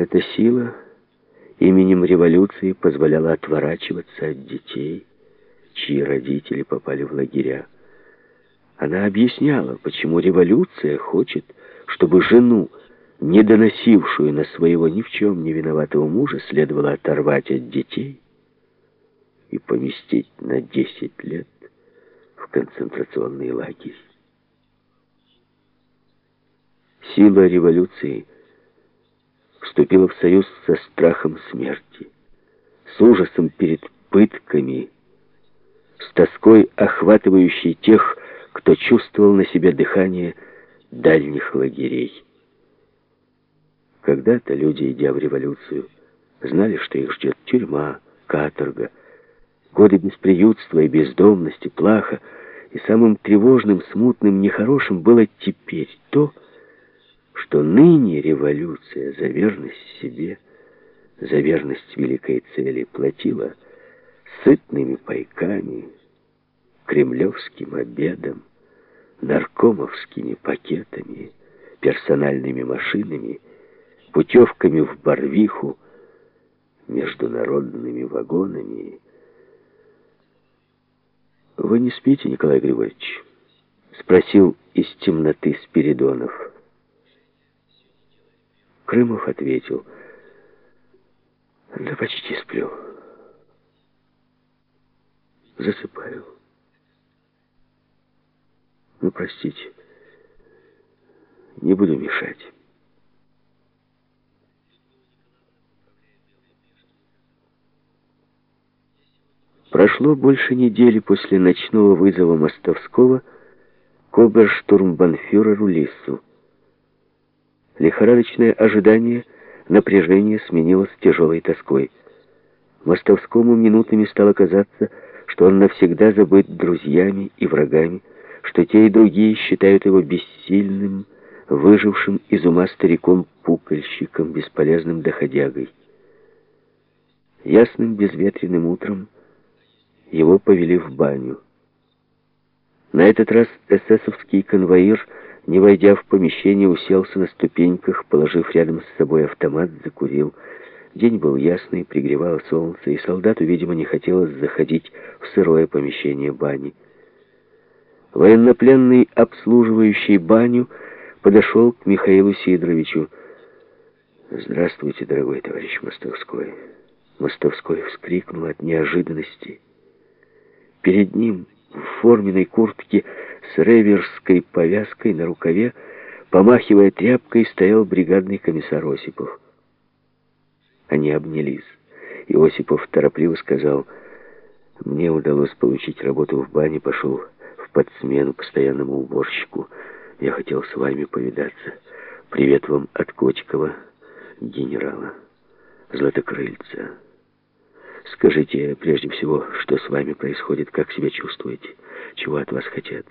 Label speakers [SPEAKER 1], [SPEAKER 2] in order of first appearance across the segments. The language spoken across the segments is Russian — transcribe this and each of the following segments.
[SPEAKER 1] Эта сила именем революции позволяла отворачиваться от детей, чьи родители попали в лагеря. Она объясняла, почему революция хочет, чтобы жену, не доносившую на своего ни в чем не виноватого мужа, следовало оторвать от детей и поместить на 10 лет в концентрационный лагерь. Сила революции вступила в союз со страхом смерти, с ужасом перед пытками, с тоской, охватывающей тех, кто чувствовал на себе дыхание дальних лагерей. Когда-то люди, идя в революцию, знали, что их ждет тюрьма, каторга, годы бесприютства и бездомности, плаха, и самым тревожным, смутным, нехорошим было теперь то, что ныне революция за верность себе, за верность великой цели платила сытными пайками, кремлевским обедом, наркомовскими пакетами, персональными машинами, путевками в Барвиху, международными вагонами. «Вы не спите, Николай Григорьевич?» — спросил из темноты Спиридонов. Крымов ответил, «Да почти сплю. Засыпаю». Ну, простите, не буду мешать. Прошло больше недели после ночного вызова Мостовского к оберштурмбанфюреру Лиссу. Лихорадочное ожидание, напряжение сменилось тяжелой тоской. Мостовскому минутами стало казаться, что он навсегда забыт друзьями и врагами, что те и другие считают его бессильным, выжившим из ума стариком-пукольщиком, бесполезным доходягой. Ясным безветренным утром его повели в баню. На этот раз эсэсовский конвоир, не войдя в помещение, уселся на ступеньках, положив рядом с собой автомат, закурил. День был ясный, пригревало солнце, и солдату, видимо, не хотелось заходить в сырое помещение бани. Военнопленный, обслуживающий баню, подошел к Михаилу Сидоровичу. «Здравствуйте, дорогой товарищ Мостовской!» Мостовской вскрикнул от неожиданности. Перед ним в форменной куртке с реверской повязкой на рукаве, помахивая тряпкой, стоял бригадный комиссар Осипов. Они обнялись. И Осипов торопливо сказал, «Мне удалось получить работу в бане, пошел под смену постоянному уборщику. Я хотел с вами повидаться. Привет вам от Котикова, генерала Златокрыльца. Скажите прежде всего, что с вами происходит, как себя чувствуете, чего от вас хотят.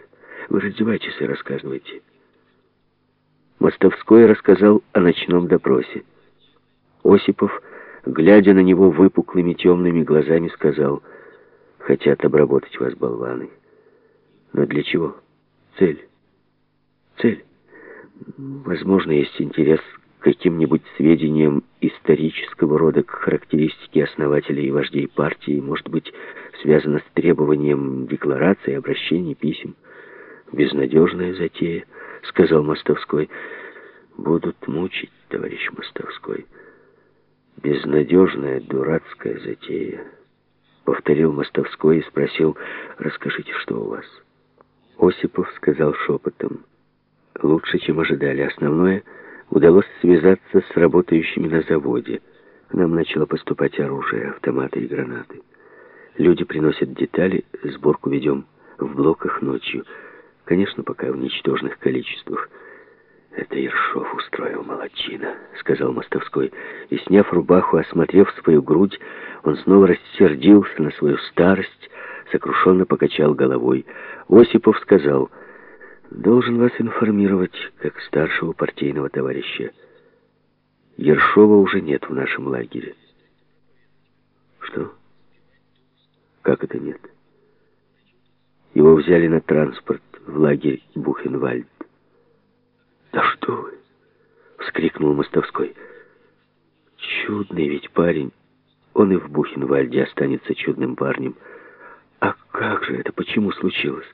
[SPEAKER 1] Вы раздевайтесь и рассказывайте. Мостовской рассказал о ночном допросе. Осипов, глядя на него выпуклыми темными глазами, сказал, «Хотят обработать вас, болваны». Но для чего? Цель. Цель. Возможно, есть интерес каким-нибудь сведениям исторического рода к характеристике основателей и вождей партии, может быть, связано с требованием декларации, обращений, писем. Безнадежная затея, сказал Мостовской. Будут мучить, товарищ Мостовской. Безнадежная, дурацкая затея. Повторил Мостовской и спросил, расскажите, что у вас. Осипов сказал шепотом. Лучше, чем ожидали. Основное, удалось связаться с работающими на заводе. К нам начало поступать оружие, автоматы и гранаты. Люди приносят детали, сборку ведем в блоках ночью. Конечно, пока в ничтожных количествах. «Это Ершов устроил молодчина», — сказал Мостовской. И, сняв рубаху, осмотрев свою грудь, он снова рассердился на свою старость, сокрушенно покачал головой. Осипов сказал, «Должен вас информировать, как старшего партийного товарища. Ершова уже нет в нашем лагере». «Что? Как это нет?» Его взяли на транспорт в лагерь Бухенвальд. «Да что вы!» — вскрикнул Мостовской. Чудный ведь парень. Он и в Бухенвальде останется чудным парнем. А как же это? Почему случилось?